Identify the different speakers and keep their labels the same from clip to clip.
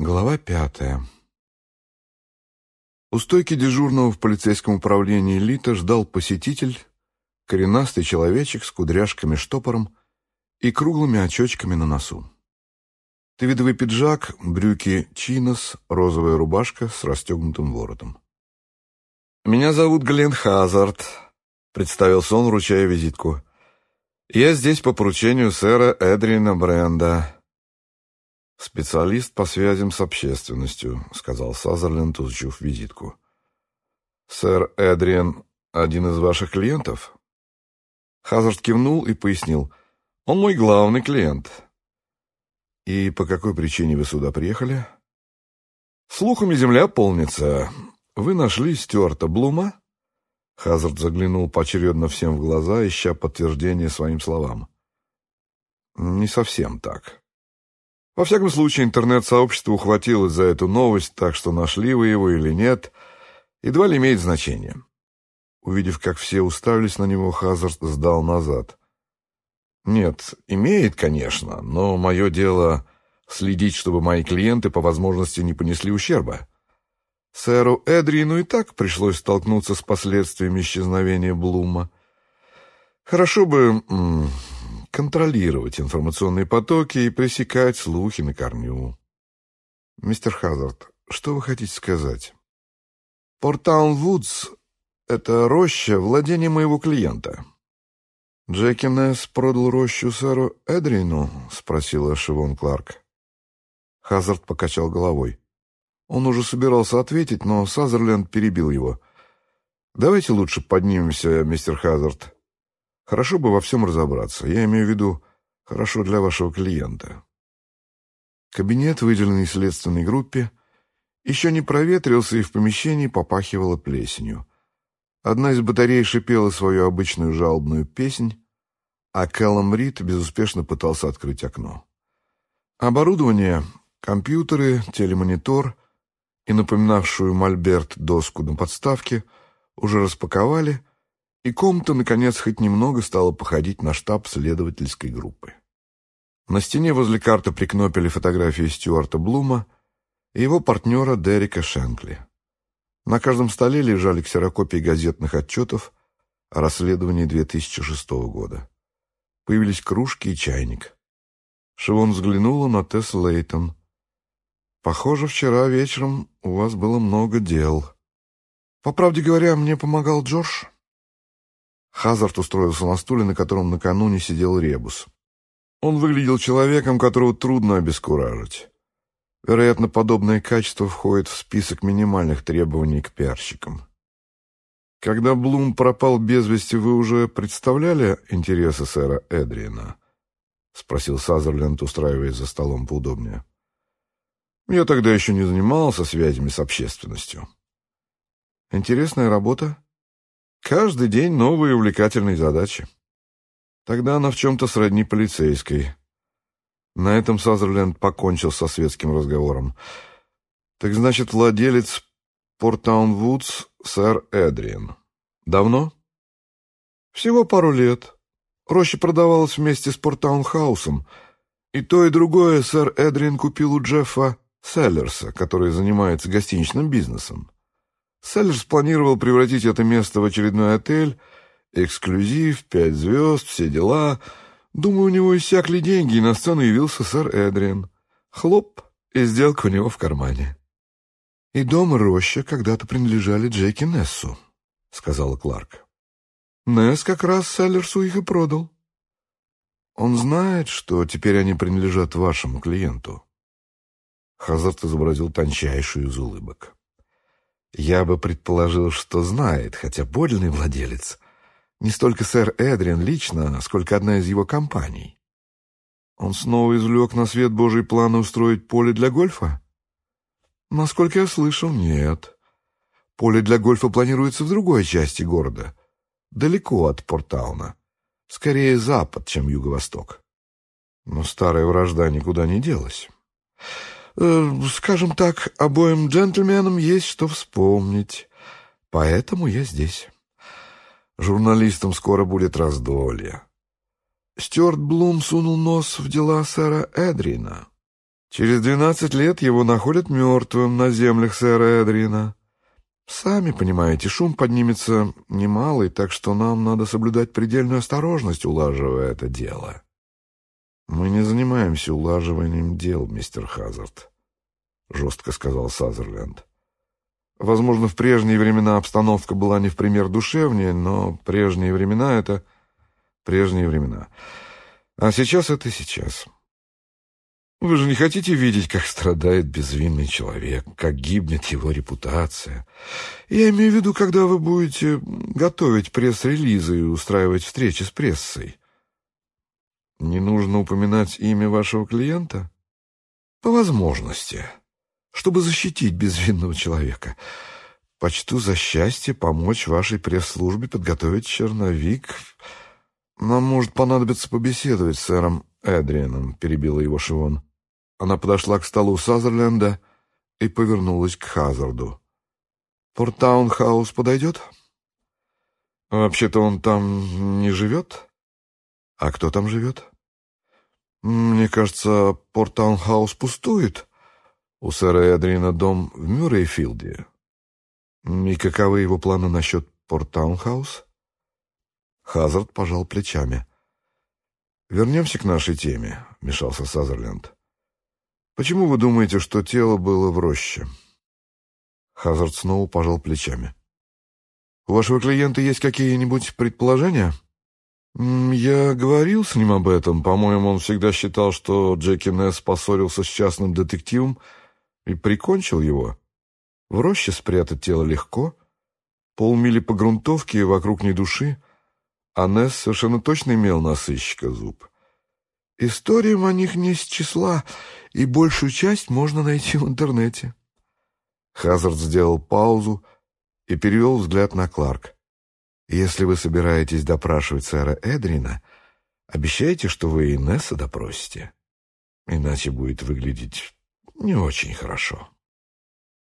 Speaker 1: Глава пятая. У стойки дежурного в полицейском управлении Лита ждал посетитель, коренастый человечек с кудряшками-штопором и круглыми очочками на носу. Твидовый пиджак, брюки чинос, розовая рубашка с расстегнутым воротом. «Меня зовут Глен Хазард», — представился он, вручая визитку. «Я здесь по поручению сэра Эдрина Бренда». «Специалист по связям с общественностью», — сказал Сазерленд, изучив визитку. «Сэр Эдриан один из ваших клиентов?» Хазард кивнул и пояснил. «Он мой главный клиент». «И по какой причине вы сюда приехали?» «Слухами земля полнится. Вы нашли Стюарта Блума?» Хазард заглянул поочередно всем в глаза, ища подтверждение своим словам. «Не совсем так». Во всяком случае, интернет-сообщество ухватилось за эту новость, так что нашли вы его или нет, едва ли имеет значение. Увидев, как все уставились на него, Хазард сдал назад. «Нет, имеет, конечно, но мое дело следить, чтобы мои клиенты по возможности не понесли ущерба. Сэру Эдрину и так пришлось столкнуться с последствиями исчезновения Блума. Хорошо бы контролировать информационные потоки и пресекать слухи на корню. Мистер Хазард, что вы хотите сказать? Портаун Вудс — это роща владения моего клиента. Джеки Несс продал рощу сэру Эдрину? — спросила Шивон Кларк. Хазард покачал головой. Он уже собирался ответить, но Сазерленд перебил его. «Давайте лучше поднимемся, мистер Хазард. Хорошо бы во всем разобраться. Я имею в виду, хорошо для вашего клиента. Кабинет, выделенный следственной группе, еще не проветрился и в помещении попахивало плесенью. Одна из батарей шипела свою обычную жалобную песнь, а Кэллом Рид безуспешно пытался открыть окно. Оборудование, компьютеры, телемонитор и напоминавшую мольберт доску на подставке уже распаковали и комната, наконец, хоть немного стала походить на штаб следовательской группы. На стене возле карты прикнопили фотографии Стюарта Блума и его партнера Дерека Шенкли. На каждом столе лежали ксерокопии газетных отчетов о расследовании 2006 года. Появились кружки и чайник. Шивон взглянула на Тесс Лейтон. «Похоже, вчера вечером у вас было много дел. По правде говоря, мне помогал Джордж». Хазард устроился на стуле, на котором накануне сидел Ребус. Он выглядел человеком, которого трудно обескуражить. Вероятно, подобное качество входит в список минимальных требований к пиарщикам. Когда Блум пропал без вести, вы уже представляли интересы сэра Эдриена? — спросил Сазерленд, устраиваясь за столом поудобнее. Я тогда еще не занимался связями с общественностью. Интересная работа? Каждый день новые увлекательные задачи. Тогда она в чем-то сродни полицейской. На этом Сазерленд покончил со светским разговором. Так значит, владелец Портаун Вудс сэр Эдриен. Давно? Всего пару лет. Роща продавалась вместе с Портаун Хаусом. И то, и другое сэр Эдриен купил у Джеффа Селлерса, который занимается гостиничным бизнесом. Селлерс планировал превратить это место в очередной отель, эксклюзив, пять звезд, все дела. Думаю, у него иссякли деньги, и на сцену явился сэр Эдриан. Хлоп, и сделка у него в кармане. «И дом и роща когда-то принадлежали Джеки Нессу», — сказала Кларк. «Несс как раз Селлерсу их и продал. Он знает, что теперь они принадлежат вашему клиенту». Хазард изобразил тончайшую из улыбок. Я бы предположил, что знает, хотя подлинный владелец не столько сэр Эдриан лично, сколько одна из его компаний. Он снова извлек на свет Божий планы устроить поле для гольфа? Насколько я слышал, нет. Поле для гольфа планируется в другой части города, далеко от Портауна. Скорее запад, чем юго-восток. Но старая вражда никуда не делась. Э, скажем так, обоим джентльменам есть что вспомнить. Поэтому я здесь. Журналистам скоро будет раздолье. Стюарт Блум сунул нос в дела сэра Эдрина. Через двенадцать лет его находят мертвым на землях сэра Эдрина. Сами понимаете, шум поднимется немалый, так что нам надо соблюдать предельную осторожность, улаживая это дело. Мы не занимаемся улаживанием дел, мистер Хазард, жестко сказал Сазерленд. Возможно, в прежние времена обстановка была не в пример душевнее, но прежние времена — это прежние времена. А сейчас — это сейчас. Вы же не хотите видеть, как страдает безвинный человек, как гибнет его репутация. Я имею в виду, когда вы будете готовить пресс-релизы и устраивать встречи с прессой. Не нужно упоминать имя вашего клиента? По возможности, чтобы защитить безвинного человека. Почту за счастье помочь вашей пресс-службе подготовить черновик. Нам может понадобиться побеседовать с сэром Эдрианом, перебила его Шивон. Она подошла к столу Сазерленда и повернулась к Хазарду. «Портаун-хаус подойдет?» «Вообще-то он там не живет?» «А кто там живет?» «Мне кажется, Портаун-хаус пустует. У сэра Эдриана дом в Мюррейфилде. И каковы его планы насчет Портаун-хаус?» Хазард пожал плечами. «Вернемся к нашей теме», — вмешался Сазерленд. Почему вы думаете, что тело было в роще? Хазард снова пожал плечами. У вашего клиента есть какие-нибудь предположения? Я говорил с ним об этом. По-моему, он всегда считал, что Джеки Несс поссорился с частным детективом и прикончил его. В роще спрятать тело легко. Полмили по грунтовке вокруг ни души. А Несс совершенно точно имел на сыщика зуб. Историям о них не с числа, и большую часть можно найти в интернете. Хазард сделал паузу и перевел взгляд на Кларк. «Если вы собираетесь допрашивать сэра Эдрина, обещайте, что вы Инесса допросите. Иначе будет выглядеть не очень хорошо».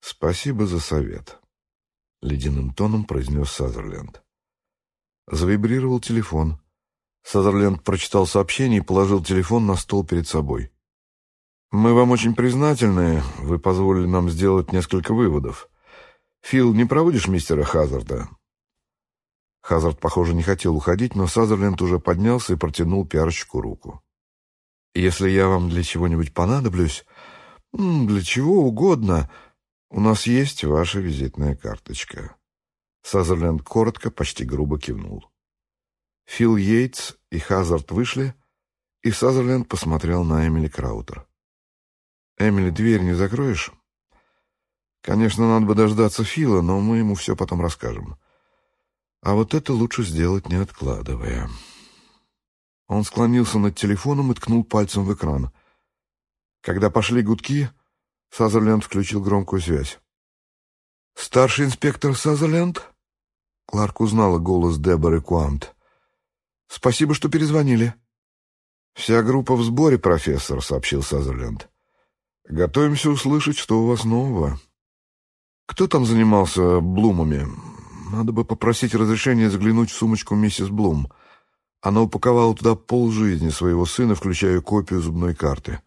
Speaker 1: «Спасибо за совет», — ледяным тоном произнес Сазерленд. Завибрировал телефон. Сазерленд прочитал сообщение и положил телефон на стол перед собой. «Мы вам очень признательны. Вы позволили нам сделать несколько выводов. Фил, не проводишь мистера Хазарда?» Хазард, похоже, не хотел уходить, но Сазерленд уже поднялся и протянул пиарщику руку. «Если я вам для чего-нибудь понадоблюсь, для чего угодно, у нас есть ваша визитная карточка». Сазерленд коротко, почти грубо кивнул. Фил Йейтс и Хазард вышли, и Сазерленд посмотрел на Эмили Краутер. «Эмили, дверь не закроешь?» «Конечно, надо бы дождаться Фила, но мы ему все потом расскажем. А вот это лучше сделать, не откладывая». Он склонился над телефоном и ткнул пальцем в экран. Когда пошли гудки, Сазерленд включил громкую связь. «Старший инспектор Сазерленд?» Кларк узнала голос Деборы Куант. Спасибо, что перезвонили. Вся группа в сборе, профессор, сообщил Сазерленд. Готовимся услышать, что у вас нового. Кто там занимался Блумами? Надо бы попросить разрешения заглянуть в сумочку миссис Блум. Она упаковала туда полжизни своего сына, включая копию зубной карты.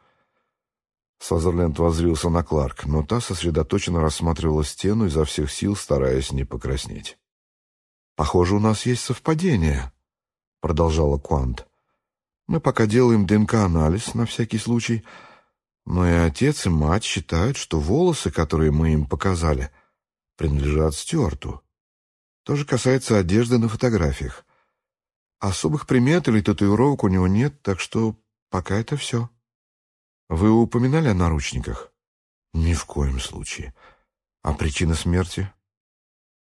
Speaker 1: Сазерленд воззрился на Кларк, но та сосредоточенно рассматривала стену изо всех сил, стараясь не покраснеть. «Похоже, у нас есть совпадение», — продолжала Куант. «Мы пока делаем ДНК-анализ на всякий случай, но и отец, и мать считают, что волосы, которые мы им показали, принадлежат Стюарту. То же касается одежды на фотографиях. Особых примет или татуировок у него нет, так что пока это все. Вы упоминали о наручниках? Ни в коем случае. А причина смерти?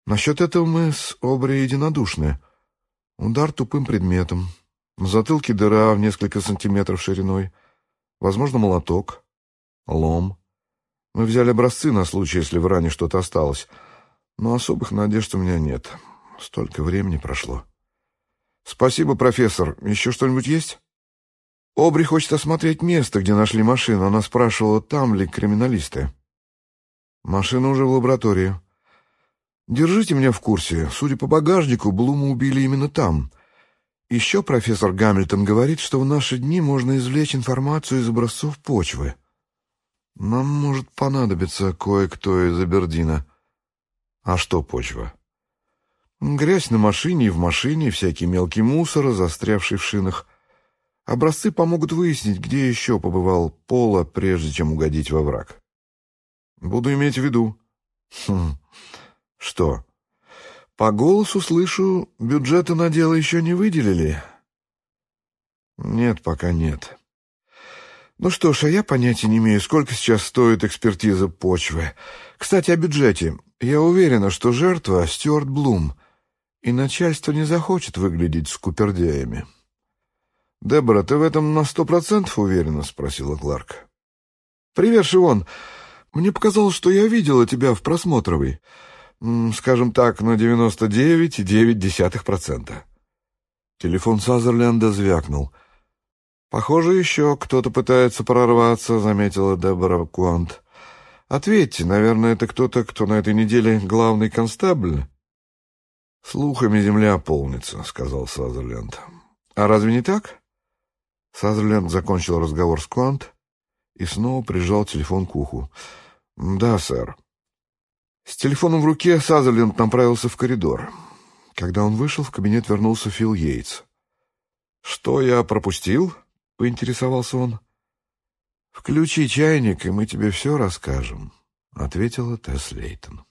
Speaker 1: Насчет этого мы с Обри единодушны. Удар тупым предметом. На затылке дыра в несколько сантиметров шириной. Возможно, молоток. Лом. Мы взяли образцы на случай, если в ране что-то осталось. Но особых надежд у меня нет. Столько времени прошло. Спасибо, профессор. Еще что-нибудь есть? Обри хочет осмотреть место, где нашли машину. Она спрашивала, там ли криминалисты. Машина уже в лаборатории. Держите меня в курсе. Судя по багажнику, Блума убили именно там. Еще профессор Гамильтон говорит, что в наши дни можно извлечь информацию из образцов почвы. Нам может понадобиться кое-кто из Абердина. А что почва? Грязь на машине и в машине, всякий мелкий мусор, застрявший в шинах. Образцы помогут выяснить, где еще побывал Пола, прежде чем угодить во враг. Буду иметь в виду. Хм. Что? По голосу слышу, бюджета на дело еще не выделили. Нет, пока нет. Ну что ж, а я понятия не имею, сколько сейчас стоит экспертиза почвы. Кстати, о бюджете. Я уверена, что жертва — Стюарт Блум, и начальство не захочет выглядеть скупердяями. «Дебора, ты в этом на сто процентов уверена?» — спросила Кларк. «Привет, Шивон. Мне показалось, что я видела тебя в просмотровой. Скажем так, на девяносто девять и девять десятых процента». Телефон Сазерленда звякнул — «Похоже, еще кто-то пытается прорваться», — заметила Дебора Куант. «Ответьте, наверное, это кто-то, кто на этой неделе главный констабль?» «Слухами земля полнится», — сказал Сазерленд. «А разве не так?» Сазерленд закончил разговор с Куант и снова прижал телефон к уху. «Да, сэр». С телефоном в руке Сазерленд направился в коридор. Когда он вышел, в кабинет вернулся Фил Йейтс. «Что я пропустил?» — поинтересовался он. «Включи чайник, и мы тебе все расскажем», — ответила Тесс Лейтон.